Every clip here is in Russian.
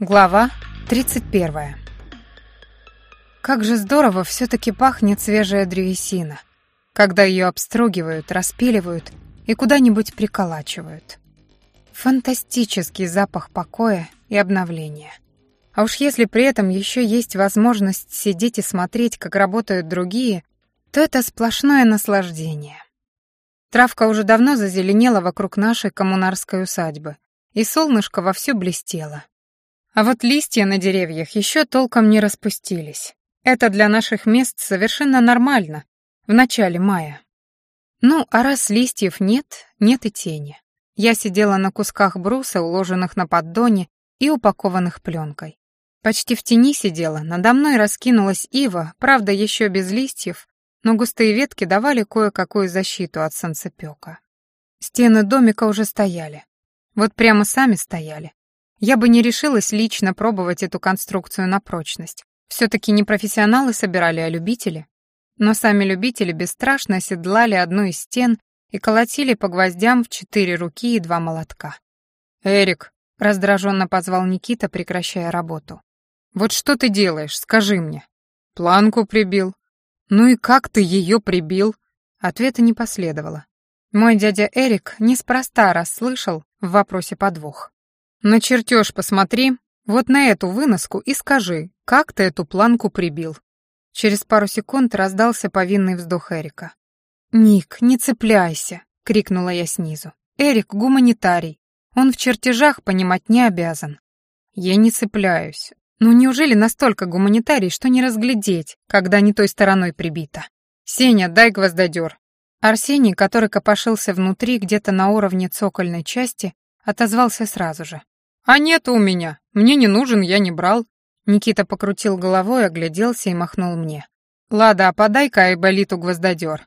Глава 31. Как же здорово все-таки пахнет свежая древесина, когда ее обстругивают, распиливают и куда-нибудь приколачивают. Фантастический запах покоя и обновления. А уж если при этом еще есть возможность сидеть и смотреть, как работают другие, то это сплошное наслаждение. Травка уже давно зазеленела вокруг нашей коммунарской усадьбы, и солнышко вовсю блестело. А вот листья на деревьях еще толком не распустились. Это для наших мест совершенно нормально, в начале мая. Ну, а раз листьев нет, нет и тени. Я сидела на кусках бруса, уложенных на поддоне и упакованных пленкой. Почти в тени сидела, надо мной раскинулась ива, правда, еще без листьев, но густые ветки давали кое-какую защиту от солнцепека. Стены домика уже стояли. Вот прямо сами стояли. Я бы не решилась лично пробовать эту конструкцию на прочность. Все-таки не профессионалы собирали, а любители. Но сами любители бесстрашно оседлали одну из стен и колотили по гвоздям в четыре руки и два молотка. «Эрик», — раздраженно позвал Никита, прекращая работу. «Вот что ты делаешь, скажи мне». «Планку прибил». «Ну и как ты ее прибил?» Ответа не последовало. Мой дядя Эрик неспроста расслышал в вопросе подвох. На чертеж посмотри, вот на эту выноску и скажи, как ты эту планку прибил. Через пару секунд раздался повинный вздох Эрика. «Ник, не цепляйся!» — крикнула я снизу. «Эрик — гуманитарий. Он в чертежах понимать не обязан». «Я не цепляюсь. Ну неужели настолько гуманитарий, что не разглядеть, когда не той стороной прибито? Сеня, дай гвоздодер». Арсений, который копошился внутри, где-то на уровне цокольной части, отозвался сразу же. «А нет у меня. Мне не нужен, я не брал». Никита покрутил головой, огляделся и махнул мне. «Лада, а подай-ка Айболиту гвоздодер».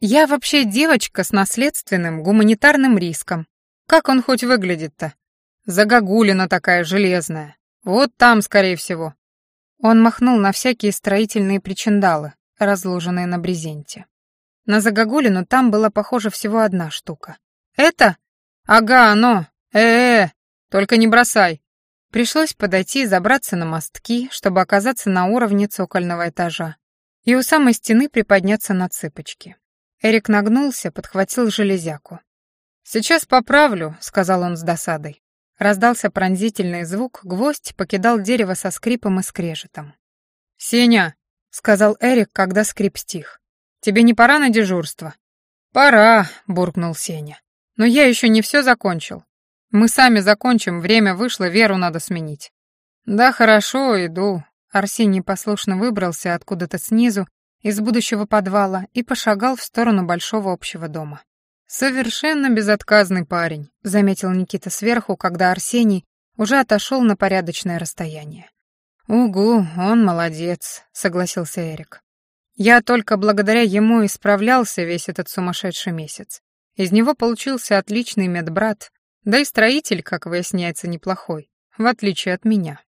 «Я вообще девочка с наследственным гуманитарным риском. Как он хоть выглядит-то? Загогулина такая железная. Вот там, скорее всего». Он махнул на всякие строительные причиндалы, разложенные на брезенте. На загогулину там была похожа всего одна штука. «Это? Ага, оно! Э-э! Только не бросай. Пришлось подойти и забраться на мостки, чтобы оказаться на уровне цокольного этажа. И у самой стены приподняться на цыпочки. Эрик нагнулся, подхватил железяку. «Сейчас поправлю», — сказал он с досадой. Раздался пронзительный звук, гвоздь покидал дерево со скрипом и скрежетом. «Сеня», — сказал Эрик, когда скрип стих, — «тебе не пора на дежурство?» «Пора», — буркнул Сеня. «Но я еще не все закончил. Мы сами закончим, время вышло, Веру надо сменить. Да, хорошо, иду. Арсений послушно выбрался откуда-то снизу, из будущего подвала, и пошагал в сторону большого общего дома. «Совершенно безотказный парень», — заметил Никита сверху, когда Арсений уже отошел на порядочное расстояние. «Угу, он молодец», — согласился Эрик. «Я только благодаря ему и справлялся весь этот сумасшедший месяц. Из него получился отличный медбрат, да и строитель, как выясняется, неплохой, в отличие от меня.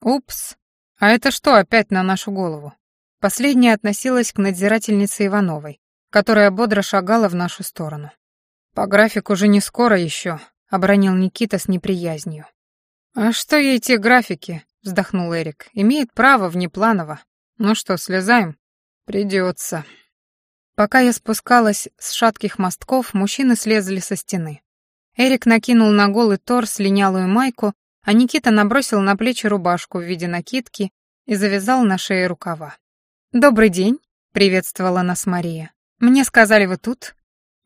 Упс, а это что опять на нашу голову? Последняя относилась к надзирательнице Ивановой, которая бодро шагала в нашу сторону. «По графику же не скоро еще», — обронил Никита с неприязнью. «А что ей те графики?» — вздохнул Эрик. «Имеет право внепланово. Ну что, слезаем?» «Придется». Пока я спускалась с шатких мостков, мужчины слезли со стены. Эрик накинул на голый торс линялую майку, а Никита набросил на плечи рубашку в виде накидки и завязал на шее рукава. «Добрый день», — приветствовала нас Мария. «Мне сказали, вы тут?»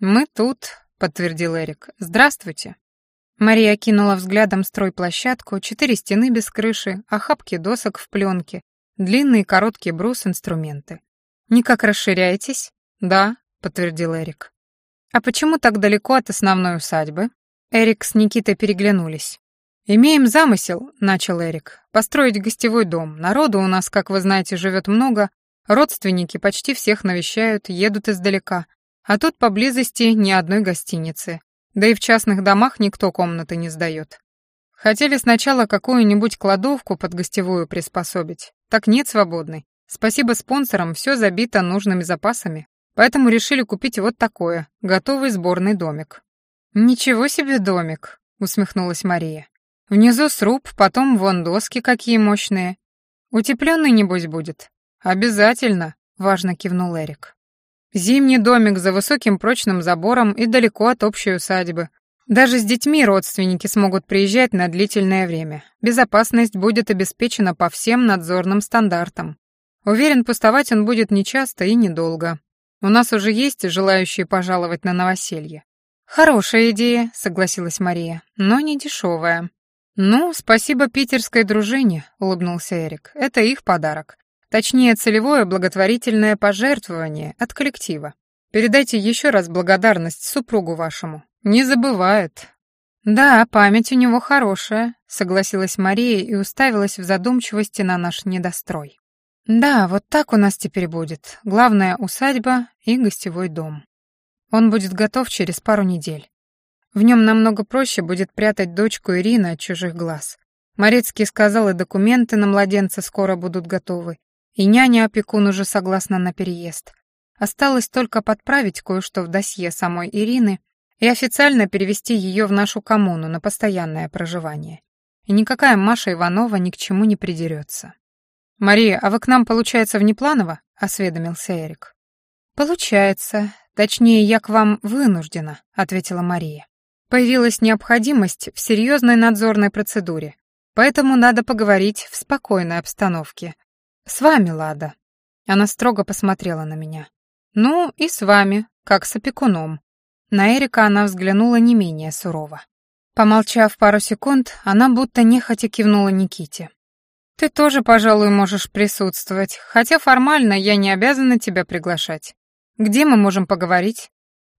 «Мы тут», — подтвердил Эрик. «Здравствуйте». Мария кинула взглядом стройплощадку, четыре стены без крыши, охапки досок в пленке, длинный короткий брус, инструменты. «Никак расширяетесь?» «Да», — подтвердил Эрик. «А почему так далеко от основной усадьбы?» Эрик с Никитой переглянулись. «Имеем замысел», — начал Эрик, — «построить гостевой дом. Народу у нас, как вы знаете, живет много, родственники почти всех навещают, едут издалека, а тут поблизости ни одной гостиницы. Да и в частных домах никто комнаты не сдает. Хотели сначала какую-нибудь кладовку под гостевую приспособить. Так нет свободной. Спасибо спонсорам, все забито нужными запасами. Поэтому решили купить вот такое, готовый сборный домик. «Ничего себе домик», — усмехнулась Мария. Внизу сруб, потом вон доски какие мощные. Утепленный, небось, будет? Обязательно, важно кивнул Эрик. Зимний домик за высоким прочным забором и далеко от общей усадьбы. Даже с детьми родственники смогут приезжать на длительное время. Безопасность будет обеспечена по всем надзорным стандартам. Уверен, пустовать он будет нечасто и недолго. У нас уже есть желающие пожаловать на новоселье. Хорошая идея, согласилась Мария, но не дешевая. Ну, спасибо питерской дружине, улыбнулся Эрик. Это их подарок. Точнее, целевое благотворительное пожертвование от коллектива. Передайте еще раз благодарность супругу вашему. Не забывает. Да, память у него хорошая, согласилась Мария и уставилась в задумчивости на наш недострой. Да, вот так у нас теперь будет. Главная усадьба и гостевой дом. Он будет готов через пару недель. В нем намного проще будет прятать дочку Ирины от чужих глаз. Морецкий сказал, и документы на младенца скоро будут готовы, и няня-опекун уже согласна на переезд. Осталось только подправить кое-что в досье самой Ирины и официально перевести ее в нашу коммуну на постоянное проживание. И никакая Маша Иванова ни к чему не придерется. «Мария, а вы к нам, получается, внепланово?» — осведомился Эрик. «Получается. Точнее, я к вам вынуждена», — ответила Мария. «Появилась необходимость в серьезной надзорной процедуре, поэтому надо поговорить в спокойной обстановке, «С вами, Лада». Она строго посмотрела на меня. «Ну, и с вами, как с опекуном». На Эрика она взглянула не менее сурово. Помолчав пару секунд, она будто нехотя кивнула Никите. «Ты тоже, пожалуй, можешь присутствовать, хотя формально я не обязана тебя приглашать. Где мы можем поговорить?»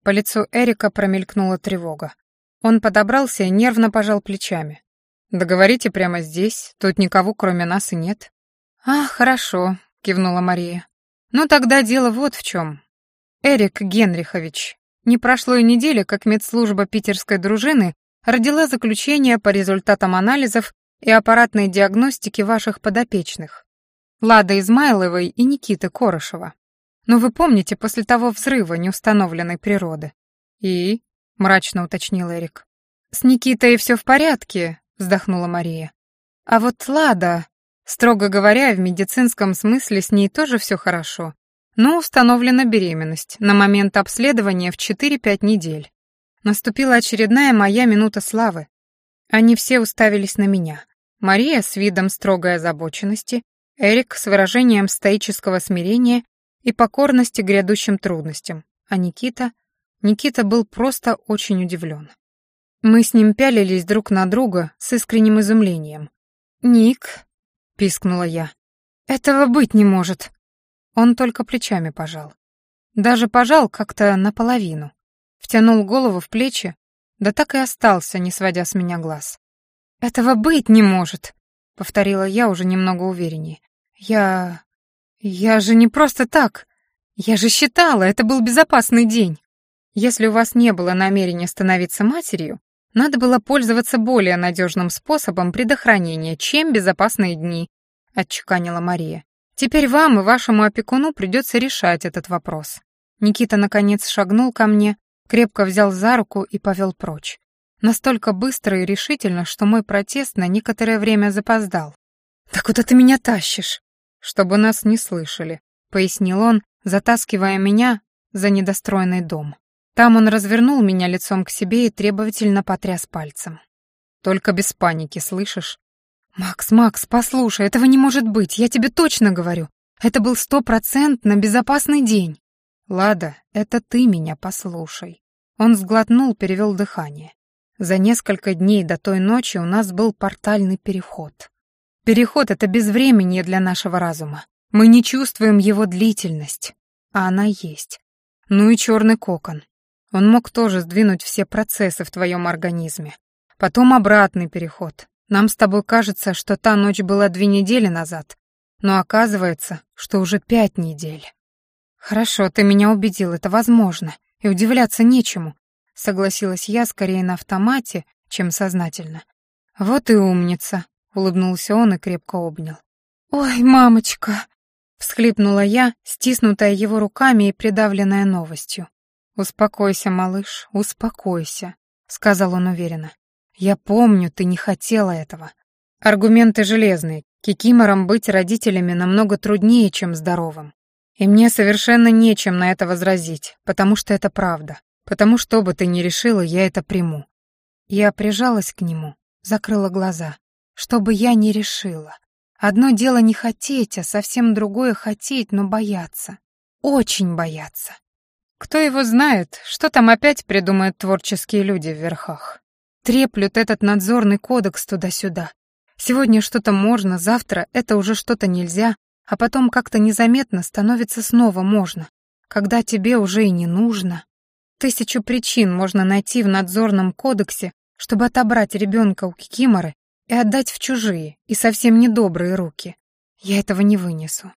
По лицу Эрика промелькнула тревога. Он подобрался и нервно пожал плечами. «Договорите прямо здесь, тут никого кроме нас и нет». «А, хорошо», — кивнула Мария. «Ну тогда дело вот в чем. Эрик Генрихович, не прошло и недели, как медслужба питерской дружины родила заключение по результатам анализов и аппаратной диагностики ваших подопечных. Лады Измайловой и Никиты Корошева. Но вы помните, после того взрыва неустановленной природы. И? мрачно уточнил Эрик. С Никитой все в порядке, вздохнула Мария. А вот Лада, Строго говоря, в медицинском смысле с ней тоже все хорошо, но установлена беременность на момент обследования в 4-5 недель. Наступила очередная моя минута славы. Они все уставились на меня. Мария с видом строгой озабоченности, Эрик с выражением стоического смирения и покорности грядущим трудностям, а Никита... Никита был просто очень удивлен. Мы с ним пялились друг на друга с искренним изумлением. «Ник», — пискнула я. «Этого быть не может». Он только плечами пожал. Даже пожал как-то наполовину. Втянул голову в плечи, да так и остался, не сводя с меня глаз. «Этого быть не может», — повторила я уже немного увереннее. «Я... я же не просто так. Я же считала, это был безопасный день. Если у вас не было намерения становиться матерью, надо было пользоваться более надежным способом предохранения, чем безопасные дни, отчеканила Мария. Теперь вам и вашему опекуну придется решать этот вопрос. Никита наконец шагнул ко мне, крепко взял за руку и повел прочь. Настолько быстро и решительно, что мой протест на некоторое время запоздал. «Да куда ты меня тащишь?» «Чтобы нас не слышали», — пояснил он, затаскивая меня за недостроенный дом. Там он развернул меня лицом к себе и требовательно потряс пальцем. «Только без паники, слышишь?» «Макс, Макс, послушай, этого не может быть, я тебе точно говорю. Это был стопроцентно безопасный день». «Лада, это ты меня послушай». Он сглотнул, перевел дыхание. За несколько дней до той ночи у нас был портальный переход. Переход — это безвременье для нашего разума. Мы не чувствуем его длительность, а она есть. Ну и черный кокон. Он мог тоже сдвинуть все процессы в твоем организме. Потом обратный переход. Нам с тобой кажется, что та ночь была две недели назад, но оказывается, что уже пять недель. Хорошо, ты меня убедил, это возможно, и удивляться нечему, согласилась я скорее на автомате, чем сознательно. Вот и умница, улыбнулся он и крепко обнял. Ой, мамочка, всхлипнула я, стиснутая его руками и придавленная новостью. «Успокойся, малыш, успокойся», — сказал он уверенно. Я помню, ты не хотела этого. Аргументы железные. Кикиморам быть родителями намного труднее, чем здоровым. И мне совершенно нечем на это возразить, потому что это правда. Потому что бы ты ни решила, я это приму. Я прижалась к нему, закрыла глаза. Что бы я ни решила. Одно дело не хотеть, а совсем другое хотеть, но бояться. Очень бояться. Кто его знает, что там опять придумают творческие люди в верхах. Треплют этот надзорный кодекс туда-сюда. Сегодня что-то можно, завтра это уже что-то нельзя, а потом как-то незаметно становится снова можно, когда тебе уже и не нужно. Тысячу причин можно найти в надзорном кодексе, чтобы отобрать ребенка у Кикиморы и отдать в чужие и совсем недобрые руки. Я этого не вынесу.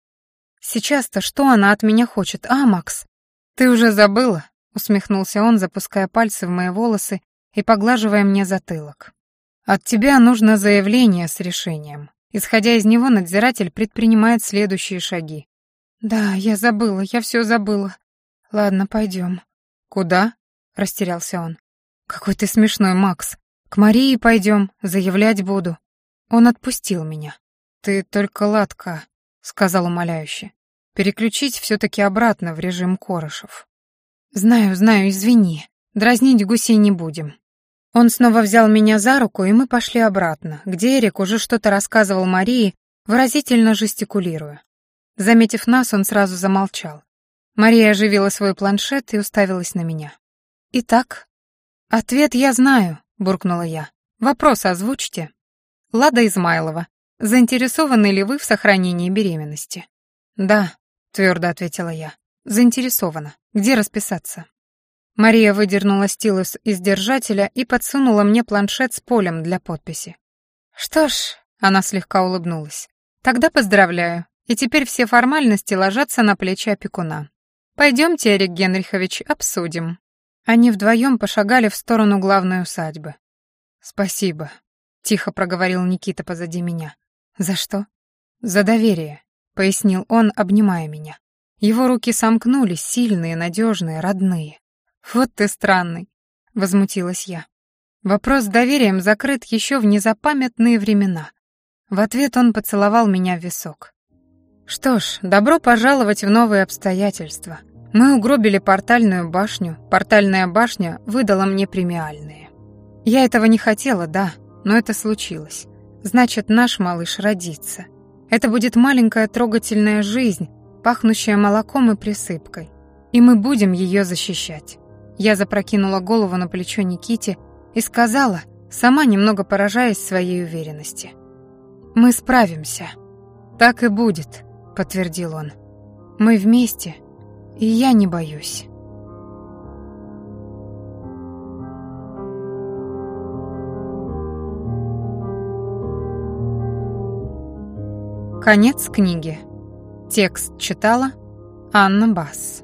Сейчас-то что она от меня хочет, а, Макс? Ты уже забыла? Усмехнулся он, запуская пальцы в мои волосы и поглаживая мне затылок. От тебя нужно заявление с решением. Исходя из него, надзиратель предпринимает следующие шаги. Да, я забыла, я все забыла. Ладно, пойдем. Куда? Растерялся он. Какой ты смешной, Макс. К Марии пойдем, заявлять буду. Он отпустил меня. Ты только ладка, сказал умоляюще. Переключить все-таки обратно в режим Корышев. Знаю, знаю, извини. Дразнить гусей не будем. Он снова взял меня за руку, и мы пошли обратно, где Эрик уже что-то рассказывал Марии, выразительно жестикулируя. Заметив нас, он сразу замолчал. Мария оживила свой планшет и уставилась на меня. «Итак?» «Ответ я знаю», — буркнула я. «Вопрос озвучьте». «Лада Измайлова, заинтересованы ли вы в сохранении беременности?» «Да», — твердо ответила я. «Заинтересована. Где расписаться?» Мария выдернула стилус из держателя и подсунула мне планшет с полем для подписи. «Что ж», — она слегка улыбнулась, — «тогда поздравляю, и теперь все формальности ложатся на плечи опекуна. Пойдемте, Эрик Генрихович, обсудим». Они вдвоем пошагали в сторону главной усадьбы. «Спасибо», — тихо проговорил Никита позади меня. «За что?» «За доверие», — пояснил он, обнимая меня. Его руки сомкнулись, сильные, надежные, родные. «Вот ты странный», — возмутилась я. Вопрос с доверием закрыт еще в незапамятные времена. В ответ он поцеловал меня в висок. Что ж, добро пожаловать в новые обстоятельства. Мы угробили портальную башню, портальная башня выдала мне премиальные. Я этого не хотела, да, но это случилось. Значит, наш малыш родится. Это будет маленькая трогательная жизнь, пахнущая молоком и присыпкой. И мы будем ее защищать. Я запрокинула голову на плечо Никите и сказала, сама немного поражаясь своей уверенности. «Мы справимся». «Так и будет», — подтвердил он. «Мы вместе, и я не боюсь». Конец книги. Текст читала Анна Басс.